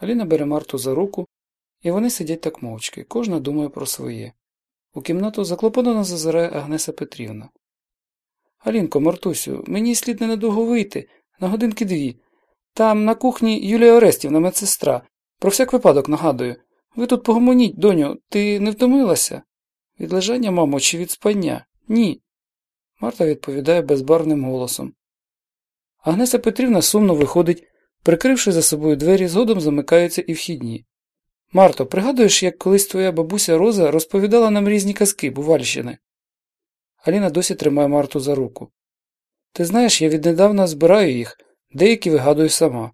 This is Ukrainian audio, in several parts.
Аліна бере Марту за руку, і вони сидять так мовчки, кожна думає про своє. У кімнату заклопотано зазирає Агнеса Петрівна. Алінко, Мартусю, мені слід ненадовго вийти, на годинки дві. Там на кухні Юлія Орестівна, медсестра. Про всяк випадок нагадую. Ви тут погомоніть, доню, ти не втомилася? Від лежання, мамо, чи від спання? Ні. Марта відповідає безбарвним голосом. Агнеса Петрівна сумно виходить, прикривши за собою двері, згодом замикаються і вхідні. Марто, пригадуєш, як колись твоя бабуся Роза розповідала нам різні казки, Бувальщини? Аліна досі тримає Марту за руку. Ти знаєш, я віднедавна збираю їх, деякі вигадую сама.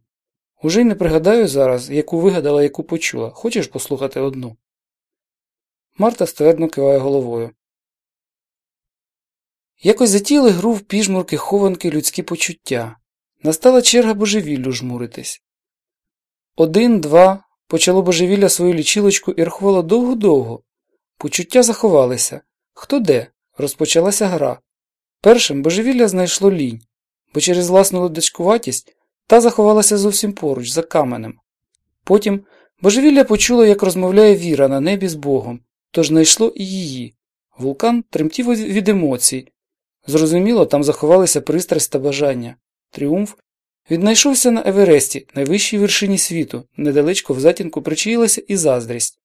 Уже й не пригадаю зараз, яку вигадала, яку почула. Хочеш послухати одну? Марта ствердно киває головою. Якось затіли гру в піжмурки хованки людські почуття. Настала черга божевіллю жмуритись. Один, два, почало божевілля свою лічилочку і рахувало довго-довго. Почуття заховалися. Хто де? Розпочалася гра. Першим божевілля знайшло лінь, бо через власну ледачкуватість та заховалася зовсім поруч, за каменем. Потім божевілля почуло, як розмовляє віра на небі з Богом, тож знайшло і її. Вулкан тремтів від емоцій. Зрозуміло, там заховалися пристрасть та бажання. Тріумф віднайшовся на Евересті, найвищій вершині світу, недалечко в затінку причаїлася і заздрість.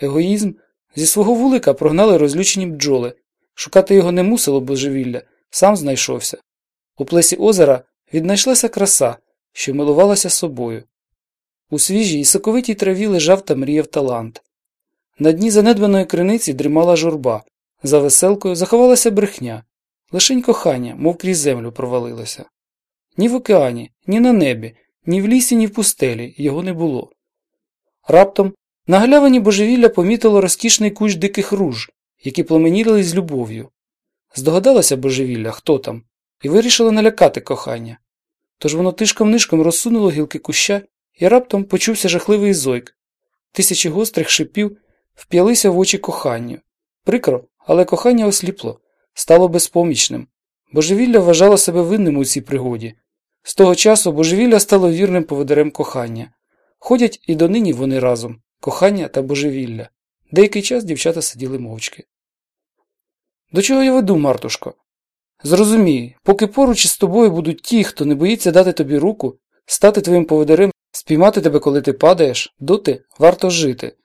Егоїзм зі свого вулика прогнали розлючені бджоли. Шукати його не мусило божевілля, сам знайшовся. У плесі озера віднайшлася краса, що милувалася собою. У свіжій і соковитій траві лежав та мріяв талант. На дні занедбаної криниці дрімала журба, за веселкою заховалася брехня, лишень кохання, мов крізь землю провалилося. Ні в океані, ні на небі, ні в лісі, ні в пустелі його не було. Раптом на галявині божевілля помітило розкішний кущ диких руж, які пламеніли з любов'ю. Здогадалося божевілля, хто там, і вирішило налякати кохання. Тож воно тишком нишком розсунуло гілки куща і раптом почувся жахливий зойк. Тисячі гострих шипів вп'ялися в очі коханню. Прикро, але кохання осліпло, стало безпомічним. Божевілля вважало себе винним у цій пригоді. З того часу божевілля стало вірним поводарем кохання. Ходять і донині вони разом кохання та божевілля. Деякий час дівчата сиділи мовчки. До чого я веду, Мартушко? Зрозумій, поки поруч із тобою будуть ті, хто не боїться дати тобі руку, стати твоїм поводирем, спіймати тебе, коли ти падаєш, доти варто жити,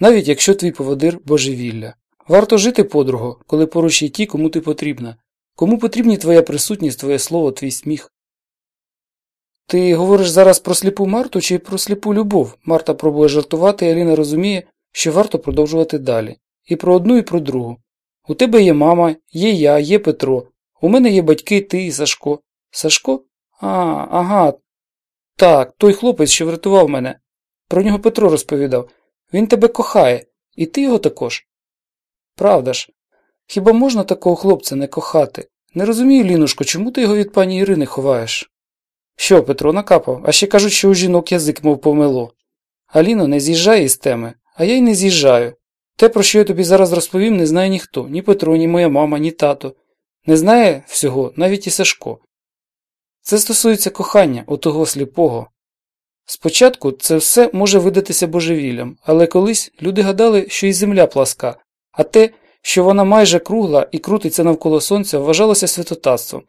навіть якщо твій поводир божевілля. Варто жити, подруго, коли поруч є ті, кому ти потрібна, кому потрібні твоя присутність, твоє слово, твій сміх. Ти говориш зараз про сліпу Марту чи про сліпу любов? Марта пробує жартувати, і Аліна розуміє, що варто продовжувати далі. І про одну, і про другу. У тебе є мама, є я, є Петро. У мене є батьки, ти і Сашко. Сашко? А, ага. Так, той хлопець, що врятував мене. Про нього Петро розповідав. Він тебе кохає, і ти його також. Правда ж, хіба можна такого хлопця не кохати? Не розумію, Лінушко, чому ти його від пані Ірини ховаєш? Що, Петро накапав, а ще кажуть, що у жінок язик, мов помило. Аліно, не з'їжджай із теми, а я й не з'їжджаю. Те, про що я тобі зараз розповім, не знає ніхто, ні Петро, ні моя мама, ні тато. Не знає всього навіть і Сашко. Це стосується кохання у того сліпого. Спочатку це все може видатися божевіллям, але колись люди гадали, що і земля пласка, а те, що вона майже кругла і крутиться навколо сонця, вважалося святотатством.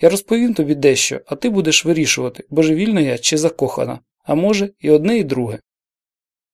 Я розповім тобі дещо, а ти будеш вирішувати, божевільна я чи закохана, а може, і одне, і друге.